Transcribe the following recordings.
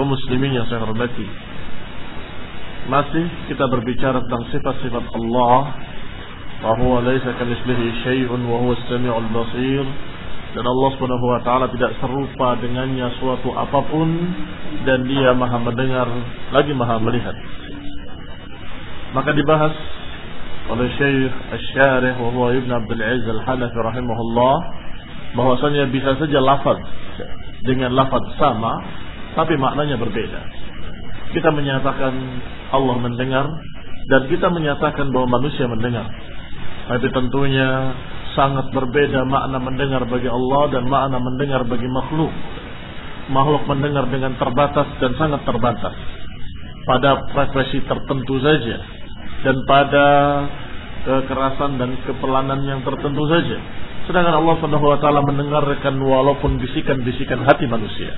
Kaum muslimin yang saya hormati. Masih kita berbicara tentang sifat-sifat Allah bahwa laisa kamitslihi syai'un wa huwa as-sami'ul basir dan Allah Subhanahu wa taala tidak serupa dengannya suatu apa pun dan dia Maha mendengar lagi Maha melihat. Maka dibahas oleh Syekh Asy-Syarih wa huwa Ibn Abdul Aziz Al-Hanafi rahimahullah bahwasanya bisa saja lafaz dengan lafaz sama tapi maknanya berbeda. Kita menyatakan Allah mendengar dan kita menyatakan bahwa manusia mendengar. Tapi tentunya sangat berbeda makna mendengar bagi Allah dan makna mendengar bagi makhluk. Makhluk mendengar dengan terbatas dan sangat terbatas. Pada frekuensi tertentu saja dan pada kekerasan dan kepelanan yang tertentu saja. Sedangkan Allah Subhanahu wa taala mendengarkan walaupun bisikan-bisikan hati manusia.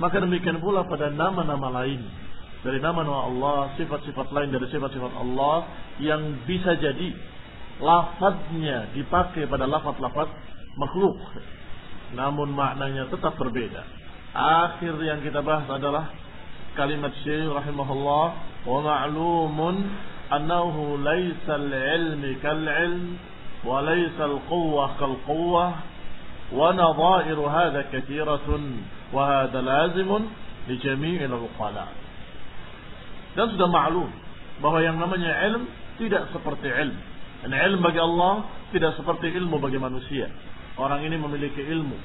Maka demikian pula pada nama-nama lain dari nama-nama Allah, sifat-sifat lain dari sifat-sifat Allah yang bisa jadi lafadznya dipakai pada lafaz-lafaz makhluk. Namun maknanya tetap berbeda. Akhir yang kita bahas adalah kalimat Syekh rahimahullah wa ma'lumun annahu laisa al-ilmi kal-ilm wa al-quwwah kal-quwwah ونظائر هذا كثيرة وهذا لازم لجميع العقلاء dan sudah maklum bahwa yang namanya ilm tidak seperti ilm dan ilm bagi Allah tidak seperti ilmu bagi manusia orang ini memiliki ilmu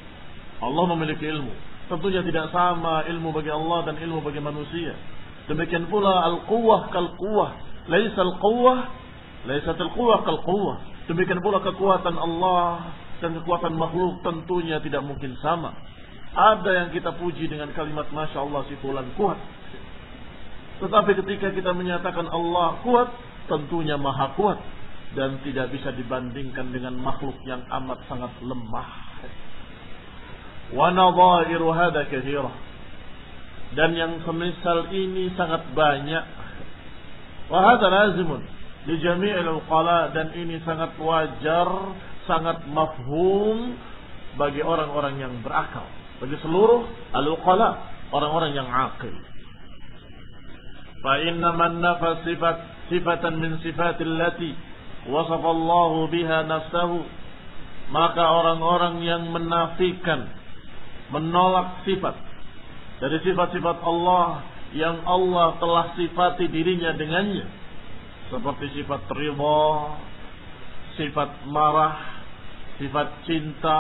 Allah memiliki ilmu tentunya tidak sama ilmu bagi Allah dan ilmu bagi manusia demikian pula al-quwwah kal-quwwah laisa al-quwwah laisat al-quwwah kal-quwwah demikian pula kekuatan Allah dan kekuatan makhluk tentunya tidak mungkin sama. Ada yang kita puji dengan kalimat Masya Allah si fulan kuat. Tetapi ketika kita menyatakan Allah kuat, tentunya maha kuat. Dan tidak bisa dibandingkan dengan makhluk yang amat sangat lemah. Dan yang semisal ini sangat banyak. Wa hada lazimun. Dan ini sangat wajar sangat mafhum bagi orang-orang yang berakal, bagi seluruh al-uqala, orang-orang yang akil. Fa inna man nafa sifat sifatan min sifatil lati wasafa Allah biha nafsahu maka orang-orang yang menafikan menolak sifat dari sifat-sifat Allah yang Allah telah sifati dirinya dengannya seperti sifat ridha, sifat marah, sifat cinta,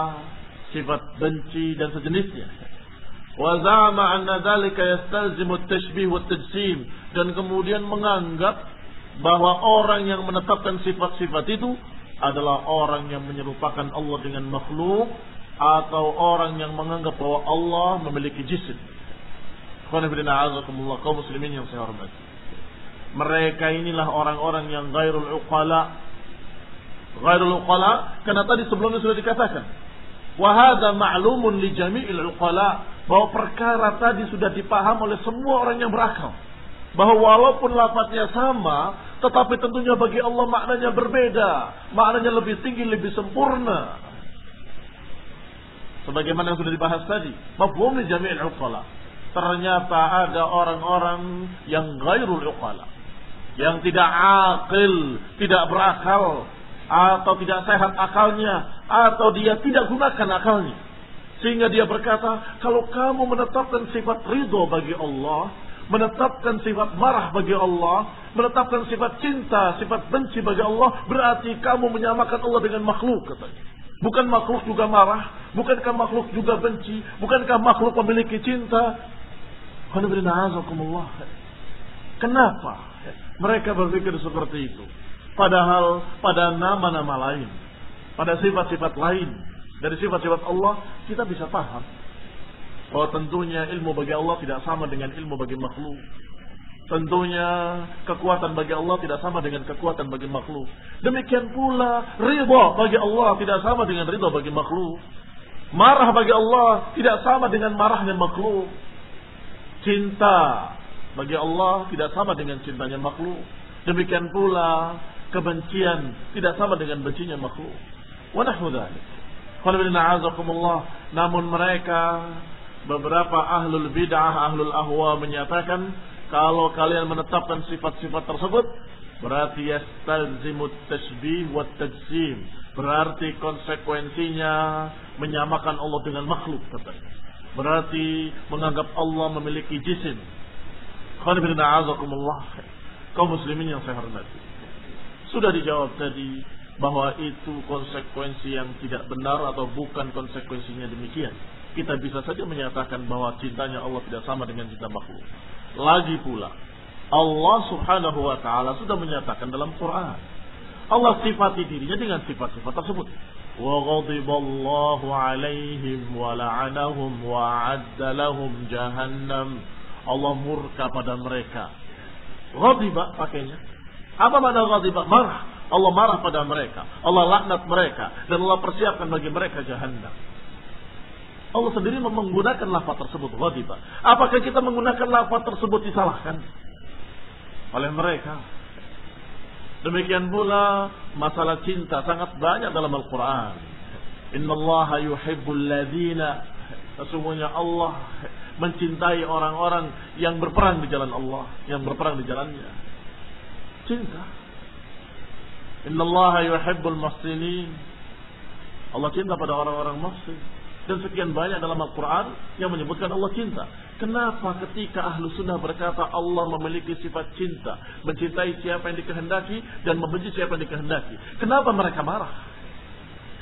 sifat benci dan sejenisnya. Wa anna dzalika yastalzimu at-tashbih wa tajsim dan kemudian menganggap bahwa orang yang menetapkan sifat-sifat itu adalah orang yang menyerupakan Allah dengan makhluk atau orang yang menganggap bahwa Allah memiliki jisim. kaum muslimin yang saya hormati. Mereka inilah orang-orang yang gairul uqala. Gairul uqala karena tadi sebelumnya sudah dikatakan. Wahada ma'lumun li jami'il uqala bahwa perkara tadi sudah dipaham oleh semua orang yang berakal. Bahwa walaupun lafadznya sama, tetapi tentunya bagi Allah maknanya berbeda. Maknanya lebih tinggi, lebih sempurna. Sebagaimana yang sudah dibahas tadi. Mafhum jami'il uqala. Ternyata ada orang-orang yang gairul uqala. Yang tidak akil, tidak berakal. Atau tidak sehat akalnya. Atau dia tidak gunakan akalnya. Sehingga dia berkata, kalau kamu menetapkan sifat ridho bagi Allah, menetapkan sifat marah bagi Allah, menetapkan sifat cinta, sifat benci bagi Allah, berarti kamu menyamakan Allah dengan makhluk katanya. Bukan makhluk juga marah? Bukankah makhluk juga benci? Bukankah makhluk memiliki cinta? Kenapa mereka berpikir seperti itu? Padahal pada nama-nama lain, pada sifat-sifat lain dari sifat-sifat Allah kita bisa paham bahwa tentunya ilmu bagi Allah tidak sama dengan ilmu bagi makhluk. Tentunya kekuatan bagi Allah tidak sama dengan kekuatan bagi makhluk. Demikian pula ridha bagi Allah tidak sama dengan ridha bagi makhluk. Marah bagi Allah tidak sama dengan marahnya makhluk. Cinta bagi Allah tidak sama dengan cintanya makhluk. Demikian pula kebencian tidak sama dengan bencinya makhluk. Wa Namun mereka beberapa ahlul bid'ah, ahlul ahwa menyatakan kalau kalian menetapkan sifat-sifat tersebut, berarti yastalzimut tasbih wa tajsim. Berarti konsekuensinya menyamakan Allah dengan makhluk katanya. Berarti menganggap Allah memiliki jisim. Kaum muslimin yang saya hormati. Sudah dijawab tadi bahwa itu konsekuensi yang tidak benar atau bukan konsekuensinya demikian. Kita bisa saja menyatakan bahwa cintanya Allah tidak sama dengan cinta makhluk. Lagi pula, Allah subhanahu wa ta'ala sudah menyatakan dalam Quran. Allah sifati dirinya dengan sifat-sifat tersebut. وَغَضِبَ اللَّهُ عَلَيْهِمْ وَلَعَنَهُمْ وَعَدَّ لَهُمْ جَهَنَّمْ Allah murka pada mereka. Ghadiba pakainya. apa mana ghadiba? Marah. Allah marah pada mereka. Allah laknat mereka. Dan Allah persiapkan bagi mereka jahannam. Allah sendiri menggunakan lafaz tersebut ghadiba. Apakah kita menggunakan lafaz tersebut disalahkan oleh mereka? Demikian pula masalah cinta sangat banyak dalam Al-Qur'an. Innallaha yuhibbul ladzina sesungguhnya Allah mencintai orang-orang yang berperang di jalan Allah, yang berperang di jalannya. Cinta. Innallaha yuhibbul muhsinin. Allah cinta pada orang-orang muhsin. Dan sekian banyak dalam Al-Quran yang menyebutkan Allah cinta. Kenapa ketika ahlu sunnah berkata Allah memiliki sifat cinta. Mencintai siapa yang dikehendaki dan membenci siapa yang dikehendaki. Kenapa mereka marah?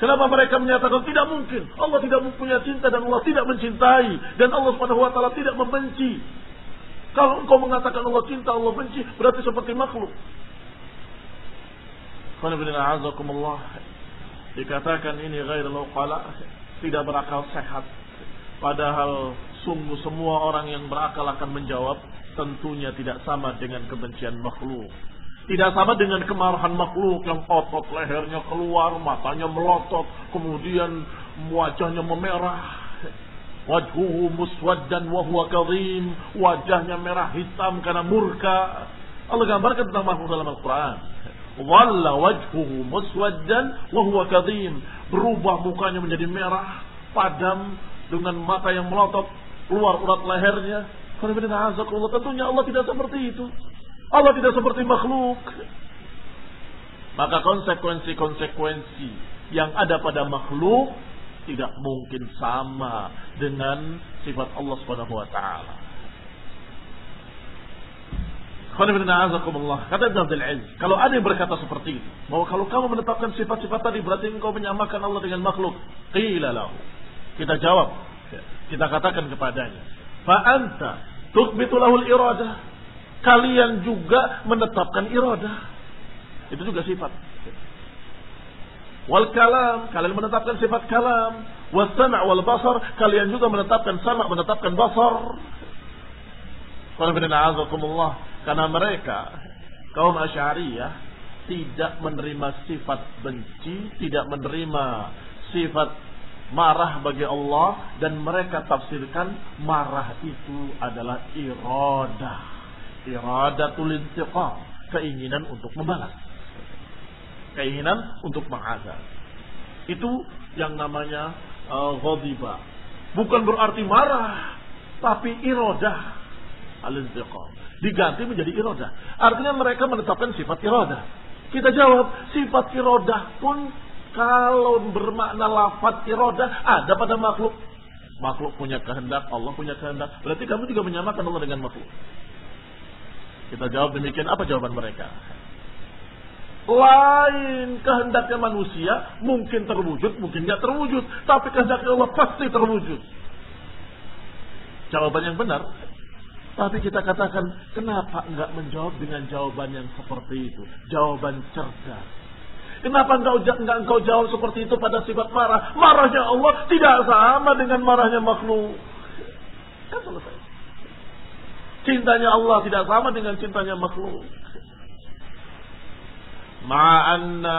Kenapa mereka menyatakan tidak mungkin. Allah tidak mempunyai cinta dan Allah tidak mencintai. Dan Allah SWT tidak membenci. Kalau engkau mengatakan Allah cinta, Allah benci, berarti seperti makhluk. Dikatakan ini ghairul qala tidak berakal sehat. Padahal sungguh semua orang yang berakal akan menjawab tentunya tidak sama dengan kebencian makhluk. Tidak sama dengan kemarahan makhluk yang otot lehernya keluar, matanya melotot, kemudian wajahnya memerah. Wajhuhu muswaddan wa huwa kadhim, wajahnya merah hitam karena murka. Allah gambarkan tentang makhluk dalam Al-Qur'an. Walla wajhuhu muswaddan wa huwa kadhim berubah mukanya menjadi merah, padam dengan mata yang melotot, keluar urat lehernya. Tentunya Allah tidak seperti itu. Allah tidak seperti makhluk. Maka konsekuensi-konsekuensi yang ada pada makhluk tidak mungkin sama dengan sifat Allah Subhanahu wa taala. Kata Ibn Abdul Aziz, kalau ada yang berkata seperti itu, bahwa kalau kamu menetapkan sifat-sifat tadi berarti engkau menyamakan Allah dengan makhluk. Qila lahu. Kita jawab, kita katakan kepadanya, fa anta tuqbitu lahul iradah. Kalian juga menetapkan iradah. Itu juga sifat. Wal kalam, kalian menetapkan sifat kalam. Wasama' wal basar, kalian juga menetapkan sama, menetapkan basar. Karena mereka kaum Asy'ariyah tidak menerima sifat benci, tidak menerima sifat marah bagi Allah dan mereka tafsirkan marah itu adalah iradah. Iradatul intiqam, keinginan untuk membalas. Keinginan untuk mengazab. Itu yang namanya uh. Bukan berarti marah, tapi iradah al-intiqam. Diganti menjadi irodah. Artinya mereka menetapkan sifat irodah. Kita jawab, sifat irodah pun kalau bermakna lafat irodah ada pada makhluk. Makhluk punya kehendak, Allah punya kehendak. Berarti kamu juga menyamakan Allah dengan makhluk. Kita jawab demikian, apa jawaban mereka? Lain kehendaknya manusia mungkin terwujud, mungkin tidak terwujud. Tapi kehendaknya Allah pasti terwujud. Jawaban yang benar tapi kita katakan, kenapa enggak menjawab dengan jawaban yang seperti itu? Jawaban cerdas. Kenapa engkau, enggak engkau jawab seperti itu pada sifat marah? Marahnya Allah tidak sama dengan marahnya makhluk. Kan selesai. Cintanya Allah tidak sama dengan cintanya makhluk. Ma'anna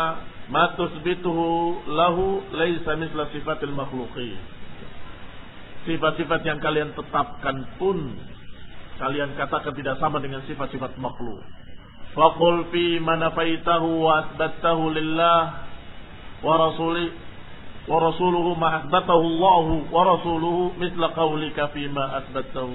ma tusbituhu lahu laisa misla sifatil makhluqin. Sifat-sifat yang kalian tetapkan pun Kalian katakan tidak sama dengan sifat-sifat makhluk. Faqul fi manafaitahu wa asbattahu lillah wa rasuli wa rasuluhu ma asbatahu Allah wa rasuluhu misla qaulika fi ma asbattahu.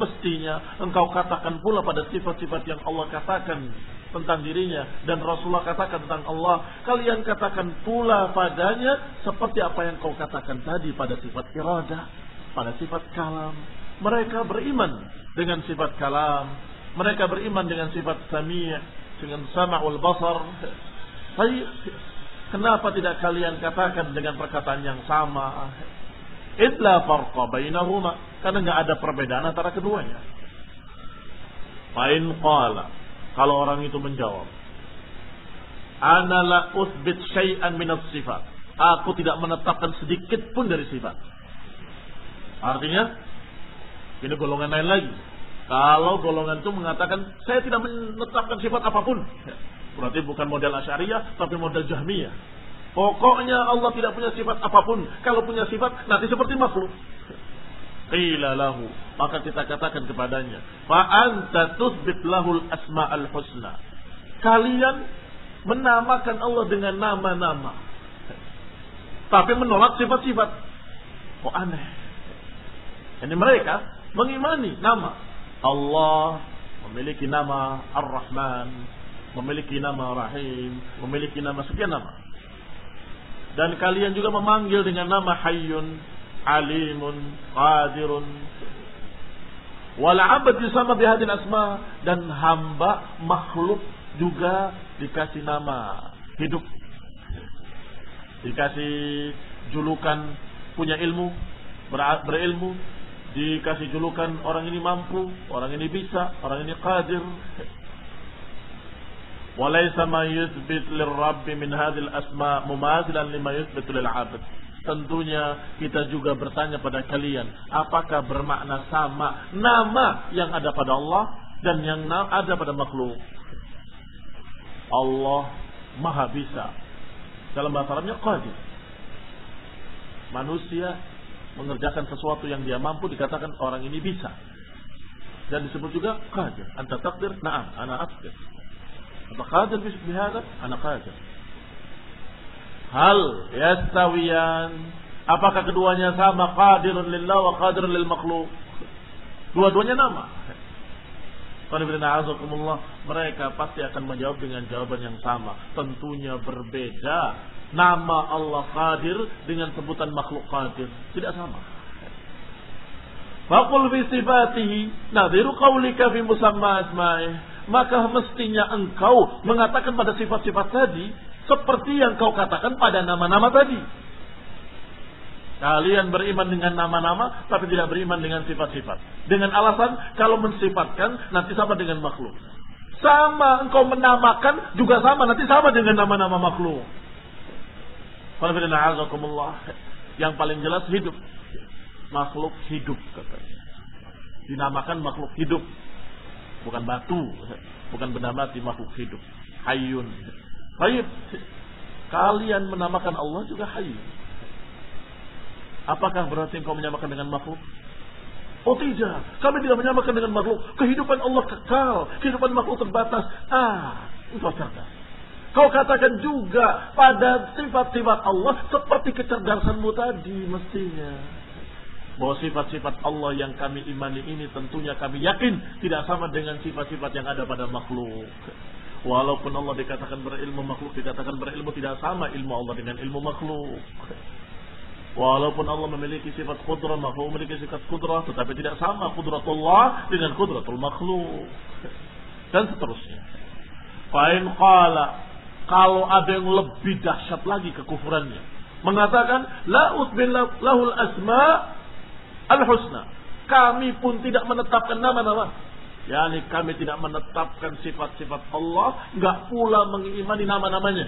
Mestinya engkau katakan pula pada sifat-sifat yang Allah katakan tentang dirinya dan Rasulullah katakan tentang Allah. Kalian katakan pula padanya seperti apa yang kau katakan tadi pada sifat iradah, pada sifat kalam. Mereka beriman dengan sifat kalam. Mereka beriman dengan sifat sami' dengan sama'ul basar. Tapi kenapa tidak kalian katakan dengan perkataan yang sama? Illa farqa bainahuma. Karena nggak ada perbedaan antara keduanya. Fa'in qala. Kalau orang itu menjawab. Ana la uthbit syai'an minat sifat. Aku tidak menetapkan sedikit pun dari sifat. Artinya, ini golongan lain lagi. Kalau golongan itu mengatakan saya tidak menetapkan sifat apa pun, berarti bukan model Asyariah tapi model Jahmiyah. Pokoknya Allah tidak punya sifat apa pun. Kalau punya sifat nanti seperti makhluk. Qila lahu. Maka kita katakan kepadanya. Fa anta tuthbit lahul asma'al husna. Kalian menamakan Allah dengan nama-nama. Tapi menolak sifat-sifat. Kok aneh. Ini mereka mengimani nama. Allah memiliki nama Ar-Rahman, memiliki nama Rahim, memiliki nama sekian nama. Dan kalian juga memanggil dengan nama Hayyun, Alimun, Qadirun. Wal abad sama bihadin asma dan hamba makhluk juga dikasih nama hidup. Dikasih julukan punya ilmu, berilmu, dikasih julukan orang ini mampu, orang ini bisa, orang ini qadir. Walaysa ma yuthbit lirrabbi min hadhil asma mumathilan lima yuthbitu lil. Tentunya kita juga bertanya pada kalian, apakah bermakna sama nama yang ada pada Allah dan yang ada pada makhluk? Allah Maha Bisa. Dalam bahasa Arabnya qadir. Manusia mengerjakan sesuatu yang dia mampu dikatakan orang ini bisa. Dan disebut juga qadir. Anta takdir, na'am, ana aqdir. Apa qadir bihada? Ana qadir. Hal yastawiyan Apakah keduanya sama qadirun lillah wa qadirun lil makhluk? Dua-duanya nama. Mereka pasti akan menjawab dengan jawaban yang sama. Tentunya berbeda nama Allah Qadir dengan sebutan makhluk Qadir. Tidak sama. Fakul fi sifatihi nadiru qawlika fi musamma asma'ih. Maka mestinya engkau mengatakan pada sifat-sifat tadi seperti yang kau katakan pada nama-nama tadi. Kalian beriman dengan nama-nama tapi tidak beriman dengan sifat-sifat. Dengan alasan kalau mensifatkan nanti sama dengan makhluk. Sama engkau menamakan juga sama nanti sama dengan nama-nama makhluk. Yang paling jelas hidup. Makhluk hidup katanya. Dinamakan makhluk hidup. Bukan batu. Bukan benda mati makhluk hidup. Hayun. Baik. Kalian menamakan Allah juga hayun. Apakah berarti engkau menyamakan dengan makhluk? Oh tidak, kami tidak menyamakan dengan makhluk. Kehidupan Allah kekal, kehidupan makhluk terbatas. Ah, engkau cerdas. Kau katakan juga pada sifat-sifat Allah seperti kecerdasanmu tadi mestinya. Bahwa sifat-sifat Allah yang kami imani ini tentunya kami yakin tidak sama dengan sifat-sifat yang ada pada makhluk. Walaupun Allah dikatakan berilmu makhluk, dikatakan berilmu tidak sama ilmu Allah dengan ilmu makhluk. Walaupun Allah memiliki sifat kudrah, makhluk memiliki sifat kudrah, tetapi tidak sama kudratullah dengan kudratul makhluk. Dan seterusnya. Fa'in qala, kalau ada yang lebih dahsyat lagi kekufurannya. Mengatakan, la utbin lahul asma al-husna. Kami pun tidak menetapkan nama-nama. Yani kami tidak menetapkan sifat-sifat Allah, nggak pula mengimani nama-namanya.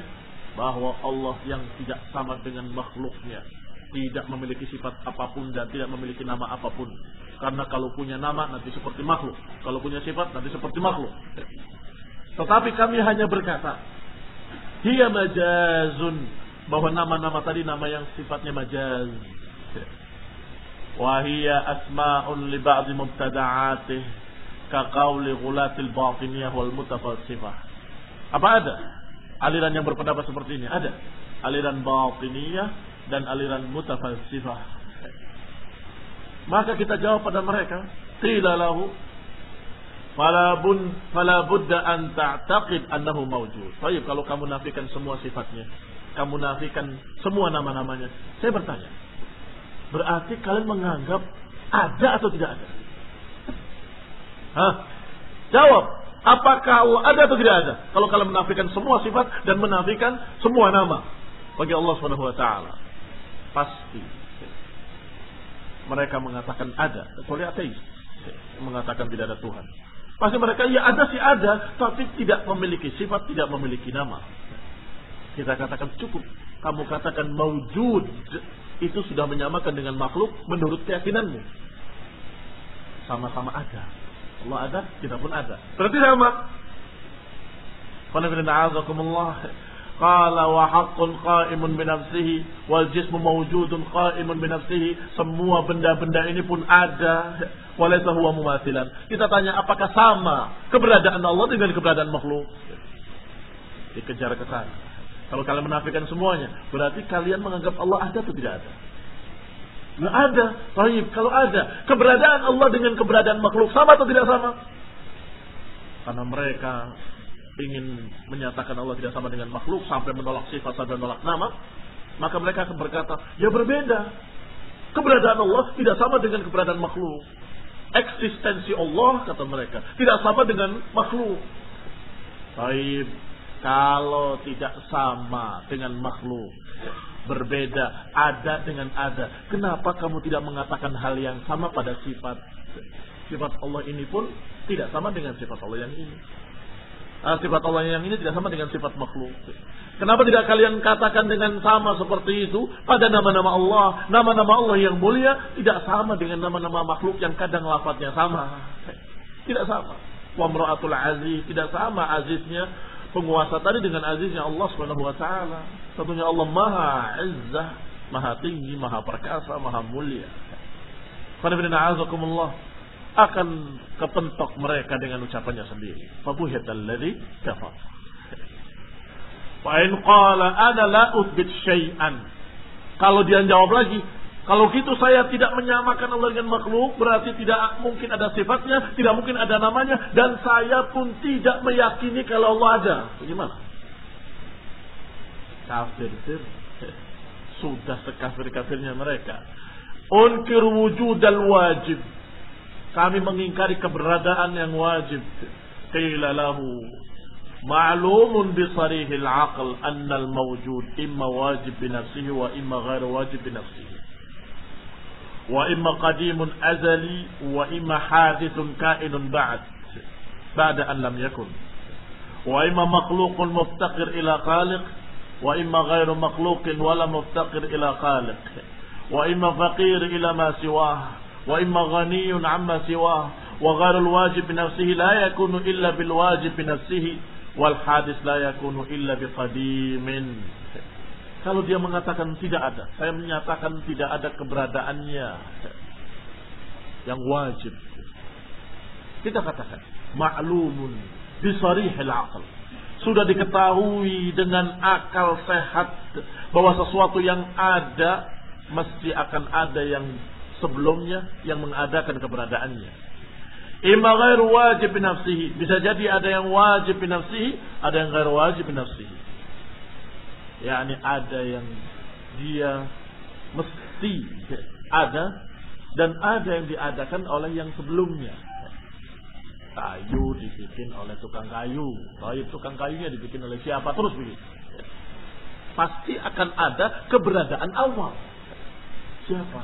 Bahwa Allah yang tidak sama dengan makhluknya tidak memiliki sifat apa pun dan tidak memiliki nama apa pun. Karena kalau punya nama nanti seperti makhluk. Kalau punya sifat nanti seperti makhluk. Tetapi kami hanya berkata, Hiya majazun. Bahwa nama-nama tadi nama yang sifatnya majaz. Li ba'di mubtada'atih. Kaqawli gulatil batiniyah wal mutafasifah. Apa ada? Aliran yang berpendapat seperti ini. Ada. Aliran batiniyah dan aliran mutafalsifah. Maka kita jawab pada mereka, qila lahu fala bun fala budda an ta'taqid annahu mawjud. Baik, kalau kamu nafikan semua sifatnya, kamu nafikan semua nama-namanya. Saya bertanya, berarti kalian menganggap ada atau tidak ada? Hah? Jawab, apakah ada atau tidak ada? Kalau kalian menafikan semua sifat dan menafikan semua nama bagi Allah Subhanahu wa taala. Pasti. Mereka mengatakan ada. Kecuali ateis. Mengatakan tidak ada Tuhan. Pasti mereka, ya ada sih ada. Tapi tidak memiliki sifat, tidak memiliki nama. Kita katakan cukup. Kamu katakan maujud. Itu sudah menyamakan dengan makhluk menurut keyakinanmu. Sama-sama ada. Allah ada, kita pun ada. Berarti sama. Qala wa haqqun qa'imun bi nafsihi wal jismu mawjudun qa'imun bi nafsihi. Semua benda-benda ini pun ada. Walaysa huwa mumathilan. Kita tanya apakah sama keberadaan Allah dengan keberadaan makhluk? Dikejar ke sana. Kalau kalian menafikan semuanya, berarti kalian menganggap Allah ada atau tidak ada? Nggak ada. Baik, kalau ada. Keberadaan Allah dengan keberadaan makhluk sama atau tidak sama? Karena mereka ingin menyatakan Allah tidak sama dengan makhluk sampai menolak sifat sampai menolak nama, maka mereka akan berkata, ya berbeda. Keberadaan Allah tidak sama dengan keberadaan makhluk. Eksistensi Allah kata mereka tidak sama dengan makhluk. Baik, kalau tidak sama dengan makhluk, berbeda, ada dengan ada. Kenapa kamu tidak mengatakan hal yang sama pada sifat? Sifat Allah ini pun tidak sama dengan sifat Allah yang ini. Ah, sifat Allah yang ini tidak sama dengan sifat makhluk. Kenapa tidak kalian katakan dengan sama seperti itu pada nama-nama Allah? Nama-nama Allah yang mulia tidak sama dengan nama-nama makhluk yang kadang lafadznya sama. Tidak sama. Wamra'atul aziz tidak sama aziznya penguasa tadi dengan aziznya Allah Subhanahu wa taala. Satunya Allah Maha Izzah, Maha tinggi, Maha perkasa, Maha mulia. Qul akan kepentok mereka dengan ucapannya sendiri. Fabuhit alladhi kafar. Wa in qala ana la uthbit syai'an. Kalau dia jawab lagi, kalau gitu saya tidak menyamakan Allah dengan makhluk, berarti tidak mungkin ada sifatnya, tidak mungkin ada namanya, dan saya pun tidak meyakini kalau Allah ada. Bagaimana? Kafir, sudah sekafir-kafirnya mereka. Unkir wujud al wajib kami mengingkari keberadaan yang wajib. Qila lahu ma'lumun bi sarihil aql anna al mawjud imma wajib bi nafsihi wa imma ghair wajib bi nafsihi. Wa imma qadimun azali wa imma hadithun kainun ba'd ba'da an lam yakun. Wa imma makhluqun muftaqir ila khaliq wa imma ghairu makhluqin wala muftaqir ila khaliq. wa imma faqir ila ma siwah wa imma ghaniyun amma siwah wa ghairul kalau dia mengatakan tidak ada saya menyatakan tidak ada keberadaannya yang wajib kita katakan ma'lumun bisarihil aql sudah diketahui dengan akal sehat bahwa sesuatu yang ada mesti akan ada yang sebelumnya yang mengadakan keberadaannya. Ima ghairu wajib nafsihi. Bisa jadi ada yang wajib nafsihi, ada yang ghairu wajib nafsihi. Yakni ada yang dia mesti ada dan ada yang diadakan oleh yang sebelumnya kayu dibikin oleh tukang kayu. Baik tukang kayunya dibikin oleh siapa terus begitu. Pasti akan ada keberadaan awal. Siapa?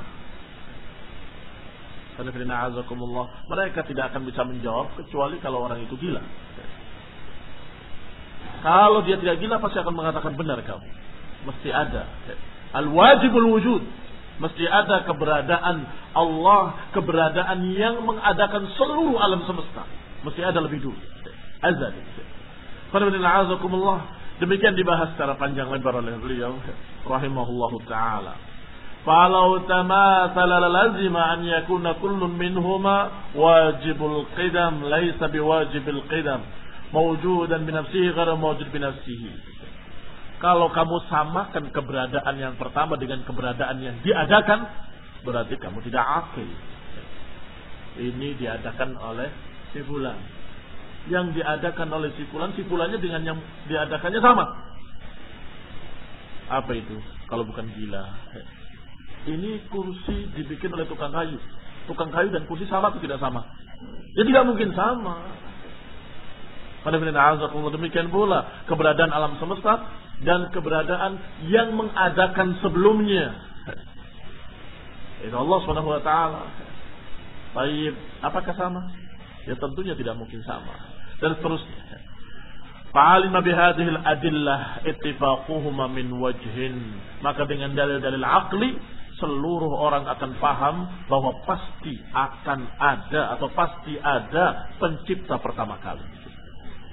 Mereka tidak akan bisa menjawab kecuali kalau orang itu gila. Kalau dia tidak gila pasti akan mengatakan benar kamu. Mesti ada. Al-wajibul wujud. Mesti ada keberadaan Allah, keberadaan yang mengadakan seluruh alam semesta. Mesti ada lebih dulu. Azali. Demikian dibahas secara panjang lebar oleh beliau rahimahullahu taala. Falau tamathala lazima an yakuna kullun minhuma wajibul qidam laysa biwajibil qidam mawjudan bi nafsihi ghairu mawjud bi nafsihi. Kalau kamu samakan keberadaan yang pertama dengan keberadaan yang diadakan, berarti kamu tidak akil. Ini diadakan oleh si fulan. Yang diadakan oleh si fulan, si fulannya dengan yang diadakannya sama. Apa itu? Kalau bukan gila. Ini kursi dibikin oleh tukang kayu. Tukang kayu dan kursi sama atau tidak sama? Ya tidak mungkin sama. Demikian pula keberadaan alam semesta dan keberadaan yang mengadakan sebelumnya. Itu Allah taala. Baik, apakah sama? Ya tentunya tidak mungkin sama. Dan seterusnya. Fa'alima bihadihil adillah ittifaquhuma min wajhin. Maka dengan dalil-dalil akli seluruh orang akan paham bahwa pasti akan ada atau pasti ada pencipta pertama kali.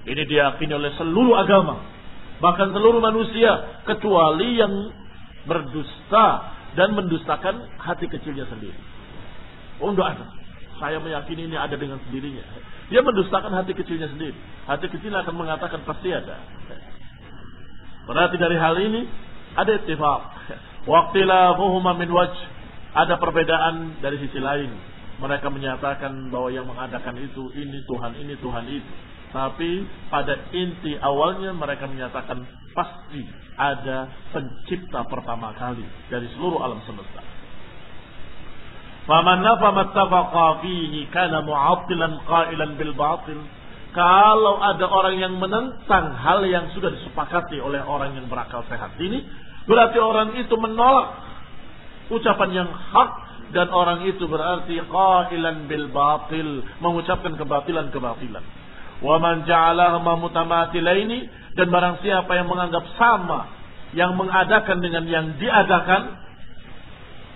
Ini diyakini oleh seluruh agama, bahkan seluruh manusia kecuali yang berdusta dan mendustakan hati kecilnya sendiri. Oh, enggak. Saya meyakini ini ada dengan sendirinya. Dia mendustakan hati kecilnya sendiri. Hati kecil akan mengatakan pasti ada. Berarti dari hal ini ada ittifaq. Waqtilafuhuma min wajh. Ada perbedaan dari sisi lain. Mereka menyatakan bahwa yang mengadakan itu ini Tuhan ini Tuhan itu. Tapi pada inti awalnya mereka menyatakan pasti ada pencipta pertama kali dari seluruh alam semesta. Faman nafa mattafaqa fihi kana mu'attilan qailan bil batil. Kalau ada orang yang menentang hal yang sudah disepakati oleh orang yang berakal sehat ini, berarti orang itu menolak ucapan yang hak dan orang itu berarti qailan bil batil, mengucapkan kebatilan-kebatilan. Wa man ja'alahuma mutamathilaini dan barang siapa yang menganggap sama yang mengadakan dengan yang diadakan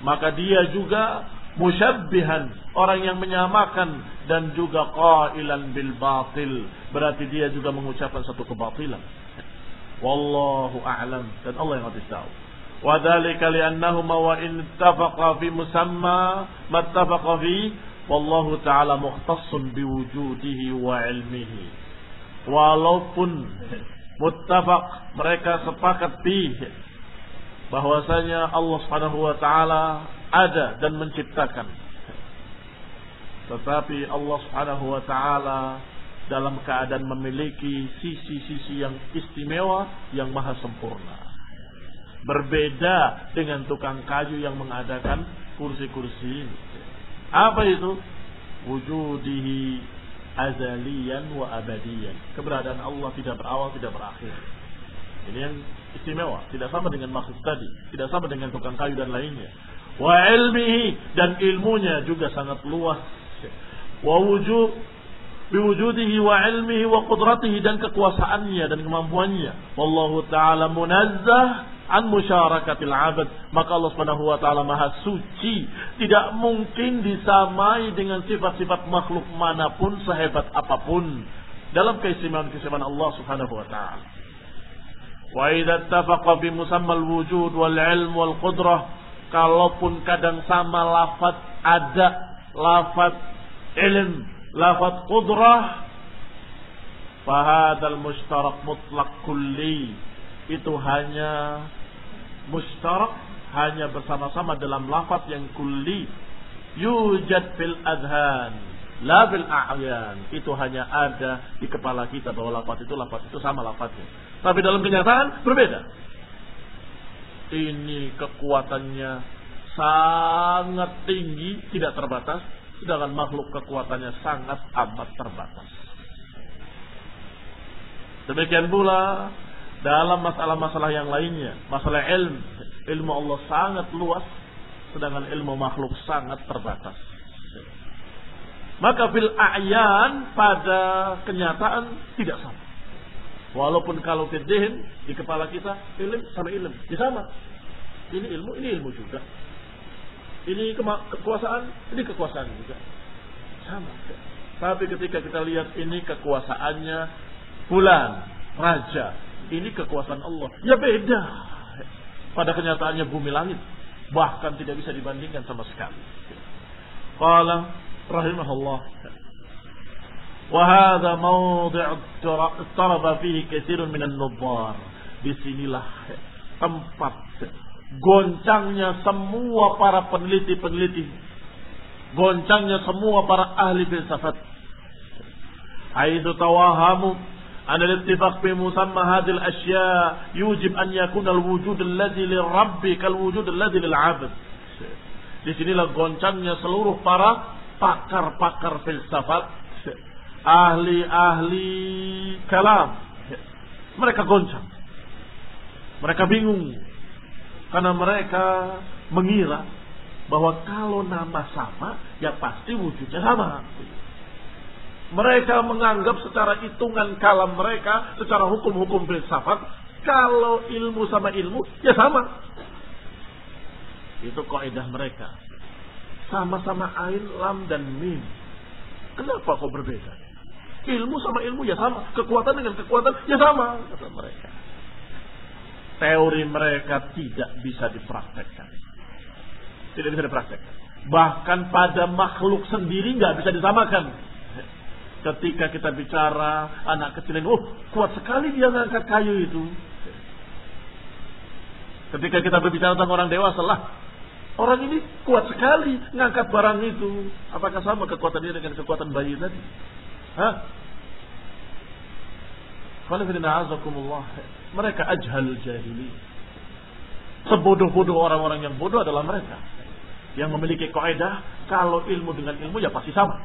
maka dia juga musyabbihan orang yang menyamakan dan juga qailan bil batil. Berarti dia juga mengucapkan satu kebatilan. Wallahu a'lam. Dan Allah yang lebih tahu. Wa dzalika li'annahuma wa in ittafaqa fi musamma mattafaqa fi wallahu ta'ala mukhtassun biwujudihi wa ilmihi walaupun muttafaq mereka sepakat fi bahwasanya Allah Subhanahu wa taala ada dan menciptakan. Tetapi Allah Subhanahu wa taala dalam keadaan memiliki sisi-sisi yang istimewa yang maha sempurna. Berbeda dengan tukang kayu yang mengadakan kursi-kursi ini. Apa itu? Wujudihi azalian wa abadian. Keberadaan Allah tidak berawal, tidak berakhir. Ini yang istimewa. Tidak sama dengan maksud tadi. Tidak sama dengan tukang kayu dan lainnya wa ilmihi dan ilmunya juga sangat luas wa wujud biwujudihi wa ilmihi wa qudratihi dan kekuasaannya dan kemampuannya wallahu taala munazzah an musyarakati abad. Maka Allah Subhanahu wa taala maha suci. Tidak mungkin disamai dengan sifat-sifat makhluk mana pun sehebat apa pun. Dalam keistimewaan-keistimewaan Allah Subhanahu wa taala. Wa idza ittafaqa bi musammal wujud wal ilm wal qudrah. Kalaupun kadang sama lafaz ada lafaz ilm lafaz qudrah Fahadal mustarak mutlak kulli. Itu hanya mustarak hanya bersama-sama dalam lafaz yang kulli. Yujad fil adhan. La bil a'yan. Itu hanya ada di kepala kita bahwa lafaz itu lafaz itu sama lafaznya. Tapi dalam kenyataan berbeda. Ini kekuatannya sangat tinggi, tidak terbatas. Sedangkan makhluk kekuatannya sangat amat terbatas. Demikian pula dalam masalah-masalah yang lainnya, masalah ilmu, ilmu Allah sangat luas, sedangkan ilmu makhluk sangat terbatas. Maka fil a'yan pada kenyataan tidak sama. Walaupun kalau fiddin di kepala kita ilmu sama ilmu, ya sama. Ini ilmu, ini ilmu juga. Ini kekuasaan, ini kekuasaan juga. Sama. Tapi ketika kita lihat ini kekuasaannya bulan, raja. Ini kekuasaan Allah. Ya beda. Pada kenyataannya bumi langit. Bahkan tidak bisa dibandingkan sama sekali. Qala rahimahullah. Nubbar. Di sinilah tempat goncangnya semua para peneliti-peneliti. Goncangnya semua para ahli filsafat. Aidu tawahamu أن الاتفاق في مسمى هذه الأشياء يوجب أن يكون الوجود الذي للرب كالوجود الذي للعبد di sinilah goncangnya seluruh para pakar-pakar filsafat, ahli-ahli kalam. Mereka goncang. Mereka bingung. Karena mereka mengira bahwa kalau nama sama, ya pasti wujudnya sama. Mereka menganggap secara hitungan kalam mereka, secara hukum-hukum filsafat, kalau ilmu sama ilmu, ya sama. Itu kaidah mereka. Sama-sama ain, lam, dan mim. Kenapa kok berbeda? Ilmu sama ilmu ya sama. Kekuatan dengan kekuatan ya sama. Kata mereka. Teori mereka tidak bisa dipraktekkan. Tidak bisa dipraktekkan. Bahkan pada makhluk sendiri nggak bisa disamakan Ketika kita bicara anak kecil ini, oh kuat sekali dia ngangkat kayu itu. Ketika kita berbicara tentang orang dewasa lah, orang ini kuat sekali ngangkat barang itu. Apakah sama kekuatan dia dengan kekuatan bayi tadi? Hah? Mereka ajhal jahili. Sebodoh-bodoh orang-orang yang bodoh adalah mereka. Yang memiliki kaidah kalau ilmu dengan ilmu ya pasti sama.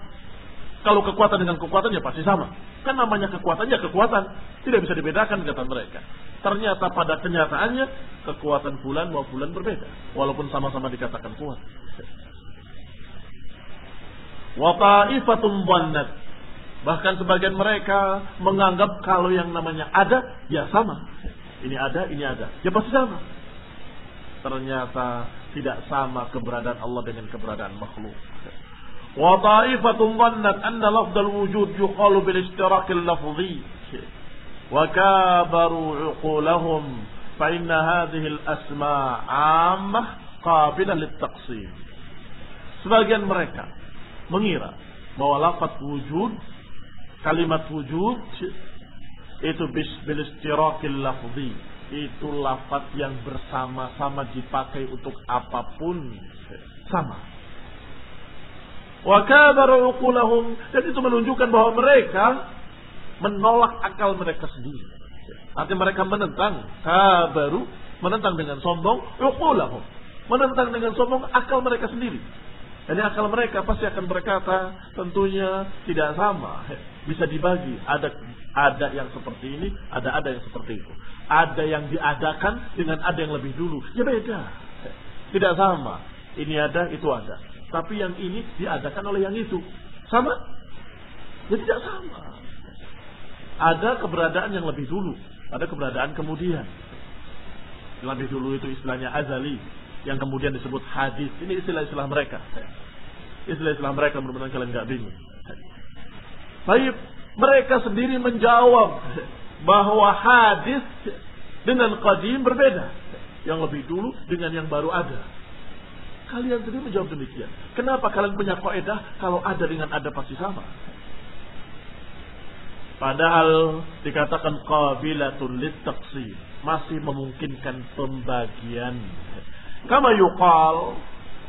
Kalau kekuatan dengan kekuatan ya pasti sama. Kan namanya kekuatan ya kekuatan. Tidak bisa dibedakan kata mereka. Ternyata pada kenyataannya kekuatan bulan mau bulan berbeda. Walaupun sama-sama dikatakan kuat. Wata'ifatun bannat. Bahkan sebagian mereka menganggap kalau yang namanya ada, ya sama. Ini ada, ini ada. Ya pasti sama. Ternyata tidak sama keberadaan Allah dengan keberadaan makhluk. وطائفة ظنت أن لفظ الوجود يقال بالاشتراك اللفظي وكابروا عقولهم فإن هذه الأسماء عامة قابلة للتقسيم sebagian mereka mengira bahwa lafaz wujud kalimat wujud itu bil istirakil lafzi itu lafaz yang bersama-sama dipakai untuk apapun sama Wa kabaru uqulahum dan itu menunjukkan bahwa mereka menolak akal mereka sendiri. Artinya mereka menentang kabaru, menentang dengan sombong uqulahum. Menentang dengan sombong akal mereka sendiri. Jadi akal mereka pasti akan berkata tentunya tidak sama. Bisa dibagi. Ada ada yang seperti ini, ada ada yang seperti itu. Ada yang diadakan dengan ada yang lebih dulu. Ya beda. Tidak sama. Ini ada, itu ada. Tapi yang ini diadakan oleh yang itu. Sama? Ya tidak sama. Ada keberadaan yang lebih dulu. Ada keberadaan kemudian. Lebih dulu itu istilahnya azali yang kemudian disebut hadis. Ini istilah-istilah mereka. Istilah-istilah mereka benar-benar kalian nggak bingung. Baik, mereka sendiri menjawab bahwa hadis dengan qadim berbeda. Yang lebih dulu dengan yang baru ada. Kalian sendiri menjawab demikian. Kenapa kalian punya kaidah kalau ada dengan ada pasti sama? Padahal dikatakan qabilatul litaqsim, masih memungkinkan pembagian. Kama yuqal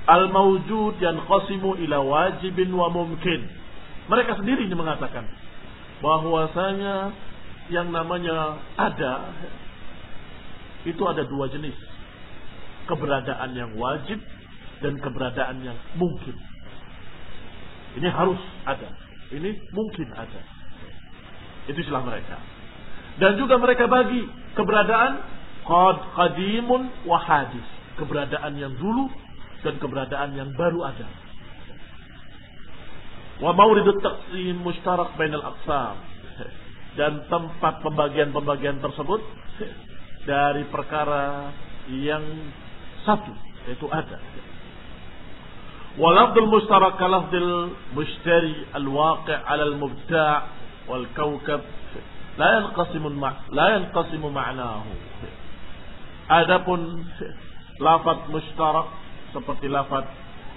al-mawjud yanqasimu ila wajibin wa mumkin. Mereka sendiri yang mengatakan bahwasanya yang namanya ada itu ada dua jenis. Keberadaan yang wajib dan keberadaan yang mungkin. Ini harus ada. Ini mungkin ada. Itu istilah mereka. Dan juga mereka bagi keberadaan qad qadimun wa hadis. Keberadaan yang dulu dan keberadaan yang baru ada. Wa mauridut taqsim mustarak bainal aqsam. Dan tempat pembagian-pembagian tersebut dari perkara yang satu yaitu ada. Walafdul mustarak kalafdil mushtari al-waqi' ala al-mubta' والكوكب لا ينقسم لا ينقسم معناه adapun lafaz mustarak seperti lafaz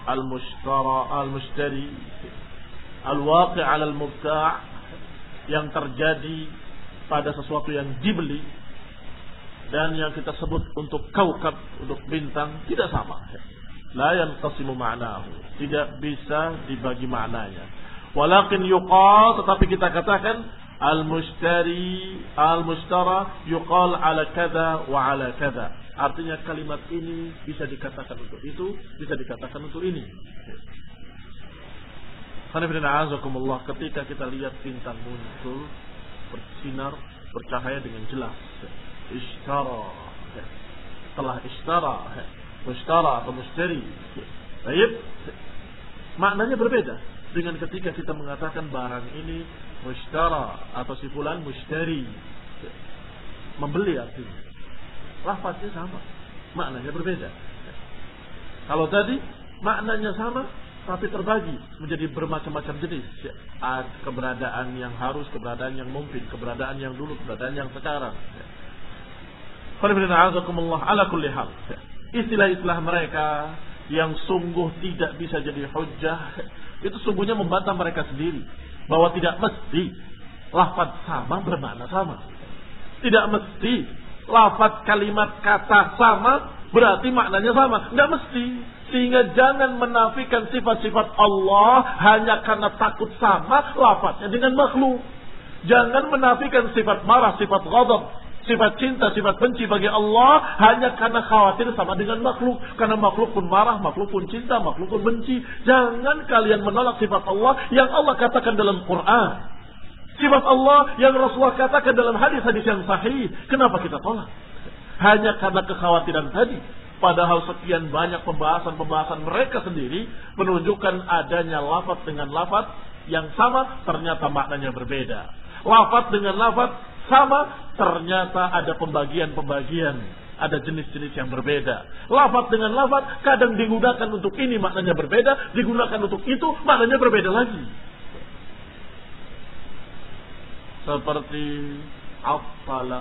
al-mushtara al-mushtari al-waqi' 'ala al-mubta' yang terjadi pada sesuatu yang dibeli dan yang kita sebut untuk kaukab untuk bintang tidak sama la yanqasimu ma'nahu tidak bisa dibagi maknanya Walakin yuqal tetapi kita katakan al-mushtari al-mushtara yuqal ala kada wa ala kada. Artinya kalimat ini bisa dikatakan untuk itu, bisa dikatakan untuk ini. Azakumullah ketika kita lihat bintang muncul bersinar bercahaya dengan jelas. Ishtara telah ishtara mushtara atau mustari. Baik. Maknanya berbeda dengan ketika kita mengatakan barang ini mushtara atau si mushtari membeli artinya. Lafaznya sama. Maknanya berbeda. Kalau tadi maknanya sama tapi terbagi menjadi bermacam-macam jenis. Keberadaan yang harus keberadaan yang mungkin keberadaan yang dulu keberadaan yang sekarang. Ala kulli hal istilah-istilah mereka yang sungguh tidak bisa jadi hujah itu sungguhnya membantah mereka sendiri bahwa tidak mesti lafaz sama bermakna sama. Tidak mesti lafaz kalimat kata sama berarti maknanya sama. Tidak mesti. Sehingga jangan menafikan sifat-sifat Allah hanya karena takut sama lafaznya dengan makhluk. Jangan menafikan sifat marah, sifat ghadab, sifat cinta, sifat benci bagi Allah hanya karena khawatir sama dengan makhluk. Karena makhluk pun marah, makhluk pun cinta, makhluk pun benci. Jangan kalian menolak sifat Allah yang Allah katakan dalam Quran. Sifat Allah yang Rasulullah katakan dalam hadis-hadis yang sahih. Kenapa kita tolak? Hanya karena kekhawatiran tadi. Padahal sekian banyak pembahasan-pembahasan mereka sendiri menunjukkan adanya lafaz dengan lafaz yang sama ternyata maknanya berbeda. Lafaz dengan lafaz sama, ternyata ada pembagian-pembagian. Ada jenis-jenis yang berbeda. Lafat dengan lafat kadang digunakan untuk ini maknanya berbeda, digunakan untuk itu maknanya berbeda lagi. Seperti afala.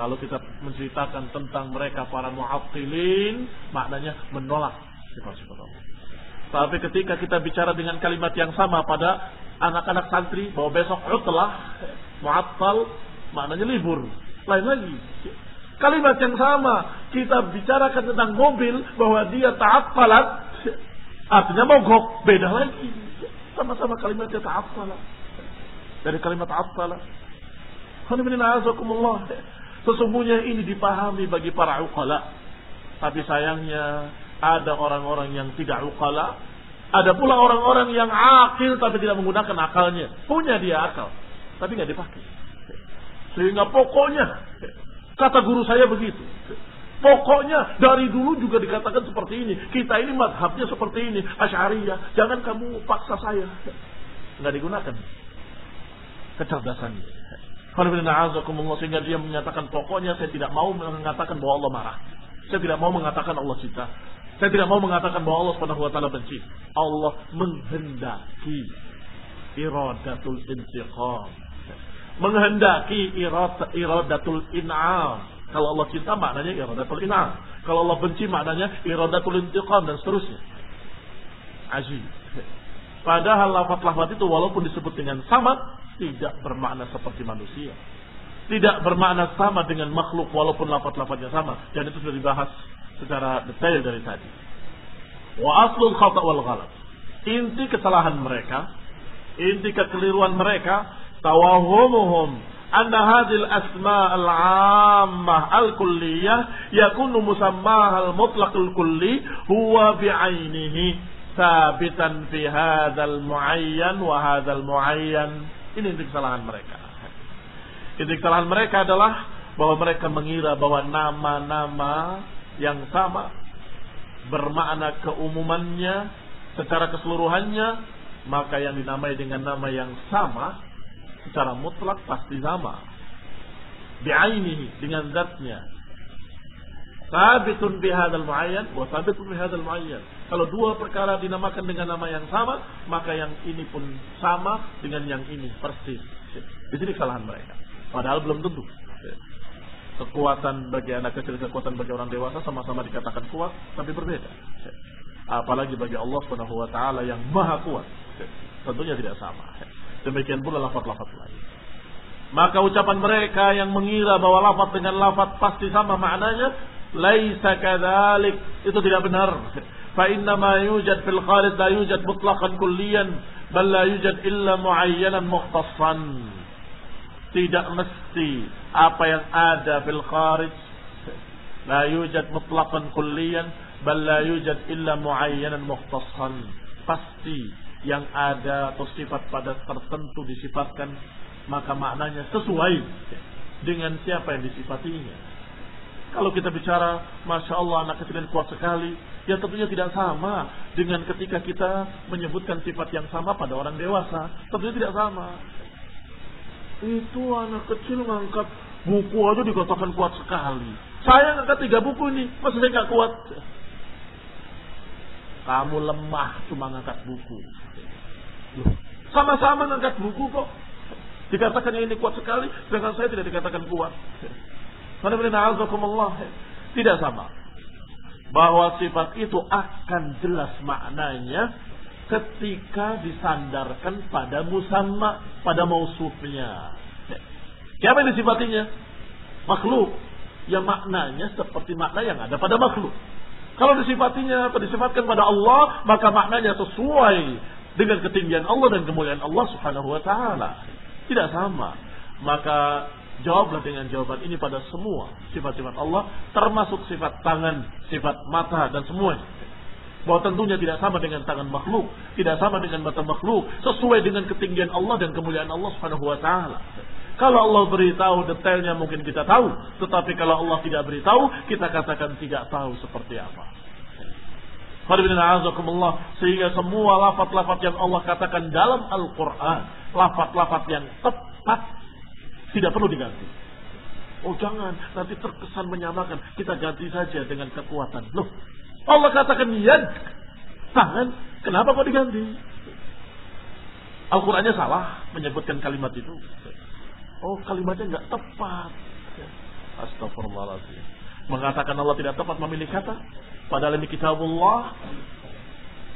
Kalau kita menceritakan tentang mereka para mu'attilin, maknanya menolak sifat-sifat Allah. Tapi ketika kita bicara dengan kalimat yang sama pada anak-anak santri bahwa besok utlah mu'attal maknanya libur. Lain lagi. Kalimat yang sama kita bicarakan tentang mobil bahwa dia ta'affalat artinya mogok, beda lagi. Sama-sama kalimatnya ta'affalat. Dari kalimat ta'affalat. Sesungguhnya ini dipahami bagi para uqala. Tapi sayangnya ada orang-orang yang tidak uqala. Ada pula orang-orang yang akil tapi tidak menggunakan akalnya. Punya dia akal tapi nggak dipakai. Sehingga pokoknya kata guru saya begitu. Pokoknya dari dulu juga dikatakan seperti ini. Kita ini madhabnya seperti ini. Asyariyah. Jangan kamu paksa saya. Nggak digunakan. Kecerdasannya. sehingga dia menyatakan pokoknya saya tidak mau mengatakan bahwa Allah marah. Saya tidak mau mengatakan Allah cinta. Saya tidak mau mengatakan bahwa Allah Subhanahu wa taala benci. Allah menghendaki iradatul intiqam. Menghendaki iradatul in'am. Kalau Allah cinta maknanya iradatul in'am. Kalau Allah benci maknanya iradatul intiqam dan seterusnya. Ajib. Padahal lafaz-lafaz itu walaupun disebut dengan sama tidak bermakna seperti manusia. Tidak bermakna sama dengan makhluk walaupun lafaz-lafaznya sama dan itu sudah dibahas secara detail dari tadi. Wa aslul khata' wal ghalat. Inti kesalahan mereka, inti kekeliruan mereka, tawahumuhum anna hadhil asma al-ammah al-kulliyah yakunu musammaha al-mutlaq al-kulli huwa bi'ainihi sabitan fi hadzal muayyan wa hadzal muayyan ini inti kesalahan mereka. Inti kesalahan mereka adalah bahwa mereka mengira bahwa nama-nama yang sama bermakna keumumannya secara keseluruhannya maka yang dinamai dengan nama yang sama secara mutlak pasti sama bi'ainihi dengan zatnya sabitun bihadal muayyan wa sabitun bihadal muayyan kalau dua perkara dinamakan dengan nama yang sama, maka yang ini pun sama dengan yang ini persis. Di sini kesalahan mereka. Padahal belum tentu kekuatan bagi anak kecil, dan kekuatan bagi orang dewasa sama-sama dikatakan kuat, tapi berbeda. Apalagi bagi Allah Subhanahu wa taala yang maha kuat. Tentunya tidak sama. Demikian pula lafaz-lafaz lain. Maka ucapan mereka yang mengira bahwa lafaz dengan lafaz pasti sama maknanya, laisa kadzalik. Itu tidak benar. Fa inna ma yujad fil khalid la yujad mutlaqan kulliyan, bal la yujad illa muayyanan mukhtassan tidak mesti apa yang ada fil kharij la yujad mutlaqan kulliyan bal la yujad illa muayyanan mukhtassan pasti yang ada atau sifat pada tertentu disifatkan maka maknanya sesuai dengan siapa yang disifatinya kalau kita bicara Masya Allah anak kecil kuat sekali Ya tentunya tidak sama dengan ketika kita menyebutkan sifat yang sama pada orang dewasa. Tentunya tidak sama. Itu anak kecil ngangkat buku aja dikatakan kuat sekali. Saya ngangkat tiga buku ini, masa saya nggak kuat? Kamu lemah cuma ngangkat buku. Sama-sama ngangkat buku kok. Dikatakan ini kuat sekali, sedangkan saya tidak dikatakan kuat. Tidak sama bahwa sifat itu akan jelas maknanya ketika disandarkan pada musamma, pada mausufnya. Siapa yang disifatinya? Makhluk. Yang maknanya seperti makna yang ada pada makhluk. Kalau disifatinya atau disifatkan pada Allah, maka maknanya sesuai dengan ketinggian Allah dan kemuliaan Allah Subhanahu wa taala. Tidak sama. Maka Jawablah dengan jawaban ini pada semua sifat-sifat Allah, termasuk sifat tangan, sifat mata, dan semuanya. Bahwa tentunya tidak sama dengan tangan makhluk, tidak sama dengan mata makhluk, sesuai dengan ketinggian Allah dan kemuliaan Allah Subhanahu wa taala. Kalau Allah beritahu detailnya mungkin kita tahu, tetapi kalau Allah tidak beritahu, kita katakan tidak tahu seperti apa. Sehingga semua lafat-lafat yang Allah katakan dalam Al-Quran, lafat-lafat yang tepat tidak perlu diganti. Oh jangan, nanti terkesan menyamakan. Kita ganti saja dengan kekuatan. Loh, Allah katakan yad, tangan. Kenapa kok diganti? Al-Qur'annya salah menyebutkan kalimat itu. Oh, kalimatnya nggak tepat. Astagfirullahaladzim. Mengatakan Allah tidak tepat memilih kata. Padahal ini kitabullah.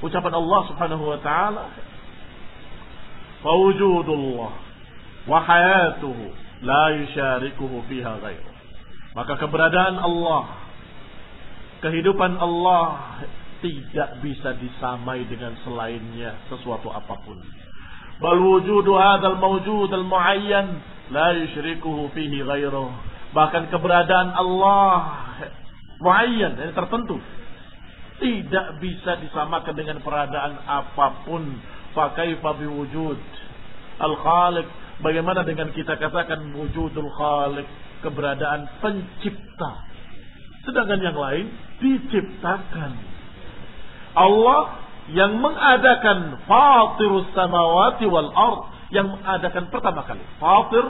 Ucapan Allah subhanahu wa ta'ala. Fawujudullah. Wa hayatuhu la yusyarikuhu fiha ghairu. Maka keberadaan Allah, kehidupan Allah tidak bisa disamai dengan selainnya sesuatu apa pun. Bal wujudu hadzal mawjud al muayyan la yusyrikuhu fihi ghairu. Bahkan keberadaan Allah muayyan, yang tertentu tidak bisa disamakan dengan peradaan apa pun. Fakaifa biwujud al-khaliq Bagaimana dengan kita katakan wujudul khalik, keberadaan pencipta. Sedangkan yang lain diciptakan. Allah yang mengadakan fatirus samawati wal ard yang mengadakan pertama kali. Fatir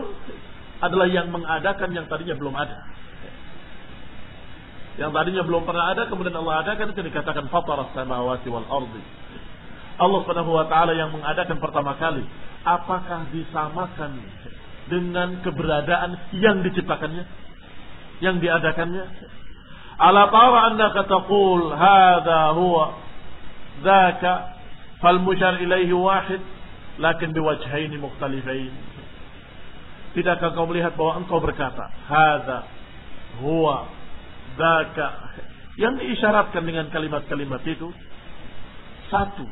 adalah yang mengadakan yang tadinya belum ada. Yang tadinya belum pernah ada, kemudian Allah adakan itu dikatakan fataras samawati wal ardi. Allah Subhanahu wa taala yang mengadakan pertama kali. Apakah disamakan dengan keberadaan yang diciptakannya? Yang diadakannya? Tara annaka taqul hadha huwa dzaka fal musyar ilaihi wahid lakin biwajhaini mukhtalifain. Tidakkah kau melihat bahwa engkau berkata, hadza huwa yang diisyaratkan dengan kalimat-kalimat itu satu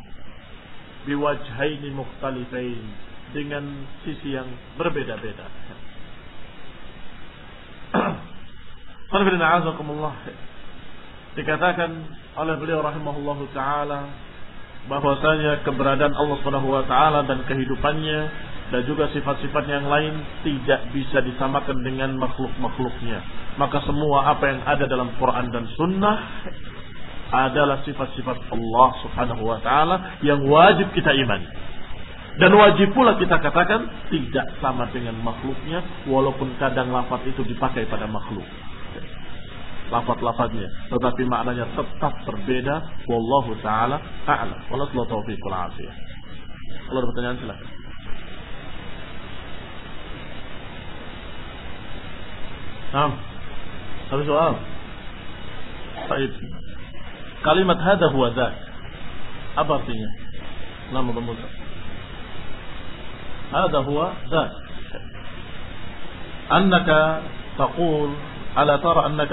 biwajhaini mukhtalifain dengan sisi yang berbeda-beda. Dikatakan oleh beliau rahimahullahu taala bahwasanya keberadaan Allah Subhanahu wa taala dan kehidupannya dan juga sifat-sifat yang lain tidak bisa disamakan dengan makhluk-makhluknya. Maka semua apa yang ada dalam Quran dan Sunnah adalah sifat-sifat Allah Subhanahu wa taala yang wajib kita imani. Dan wajib pula kita katakan tidak sama dengan makhluknya walaupun kadang lafaz itu dipakai pada makhluk. Lafaz-lafaznya tetapi maknanya tetap berbeda wallahu taala a'lam. Wallahu taufiqul afiyah. Kalau ada pertanyaan silakan. Nah, Ada soal? Baik. Kalimat hada huwa dzak. Apa artinya? Nama pemuda. Hada huwa dzak. Annaka taqul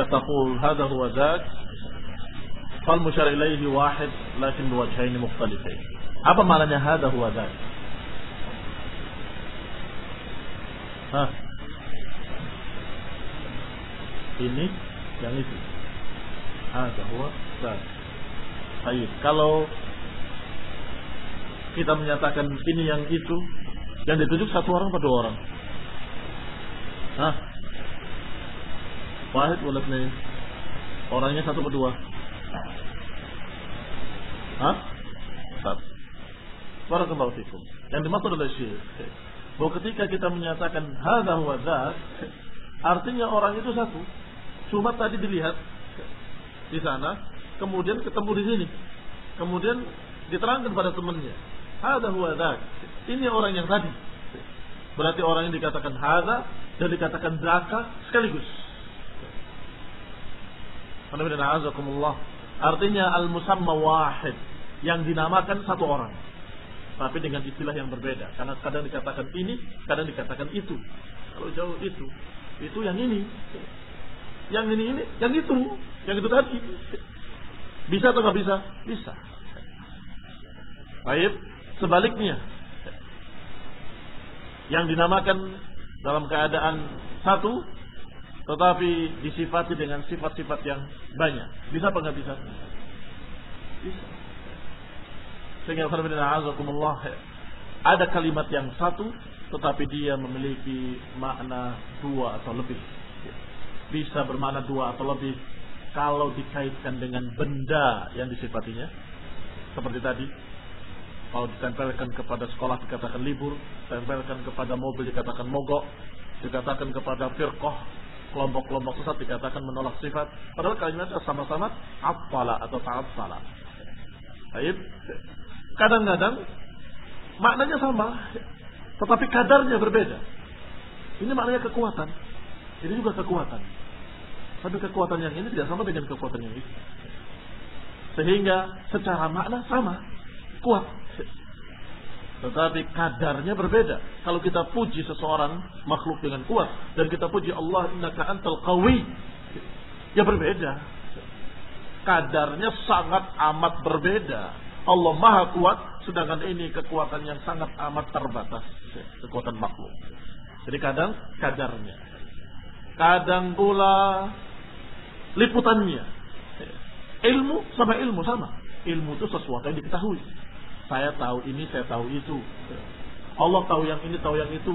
taqul hada huwa dzak. Fal musyar ilaihi wahid lakin biwajhain mukhtalifain. Apa maknanya hada huwa dzak? Hah? Ini yang itu. Hada huwa dzak. Baik, kalau kita menyatakan ini yang itu, yang ditunjuk satu orang dua orang? Hah? Wahid boleh nih. Orangnya satu atau dua? Hah? Satu. Barakallahu fikum. Yang dimaksud adalah syirik. Bahwa ketika kita menyatakan hadza huwa artinya orang itu satu. Cuma tadi dilihat di sana kemudian ketemu di sini. Kemudian diterangkan pada temannya. Hada huwa. Ini orang yang tadi. Berarti orang yang dikatakan hada dan dikatakan zaka sekaligus. Artinya al-musamma wahid yang dinamakan satu orang. Tapi dengan istilah yang berbeda. Karena kadang dikatakan ini, kadang dikatakan itu. Kalau jauh itu, itu yang ini. Yang ini ini, yang itu, yang itu tadi. Bisa atau nggak bisa? Bisa. Baik, sebaliknya yang dinamakan dalam keadaan satu tetapi disifati dengan sifat-sifat yang banyak. Bisa apa nggak bisa? Bisa. Sehingga ada kalimat yang satu tetapi dia memiliki makna dua atau lebih. Bisa bermakna dua atau lebih kalau dikaitkan dengan benda yang disifatinya seperti tadi kalau ditempelkan kepada sekolah dikatakan libur ditempelkan kepada mobil dikatakan mogok dikatakan kepada firqoh kelompok-kelompok sesat dikatakan menolak sifat padahal kalimatnya sama-sama apala atau taat salah Baik. Kadang-kadang maknanya sama, tetapi kadarnya berbeda. Ini maknanya kekuatan. Ini juga kekuatan. Tapi kekuatan yang ini tidak sama dengan kekuatan yang itu. Sehingga secara makna sama, kuat. Tetapi kadarnya berbeda. Kalau kita puji seseorang makhluk dengan kuat dan kita puji Allah innaka antal qawi, ya berbeda. Kadarnya sangat amat berbeda. Allah Maha kuat, sedangkan ini kekuatan yang sangat amat terbatas, kekuatan makhluk. Jadi kadang kadarnya. Kadang pula liputannya. Ilmu sama ilmu sama. Ilmu itu sesuatu yang diketahui. Saya tahu ini, saya tahu itu. Allah tahu yang ini, tahu yang itu.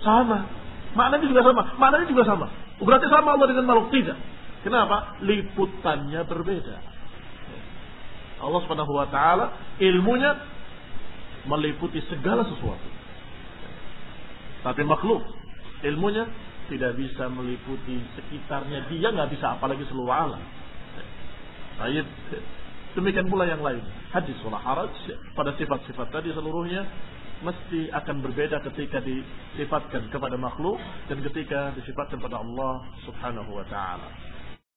Sama. Maknanya juga sama. Maknanya juga sama. Berarti sama Allah dengan makhluk tidak. Kenapa? Liputannya berbeda. Allah Subhanahu wa taala ilmunya meliputi segala sesuatu. Tapi makhluk Ilmunya tidak bisa meliputi sekitarnya. Dia nggak bisa apalagi seluruh alam. Baik. Demikian pula yang lain. Hadis wala haraj pada sifat-sifat tadi seluruhnya mesti akan berbeda ketika disifatkan kepada makhluk dan ketika disifatkan kepada Allah Subhanahu wa taala.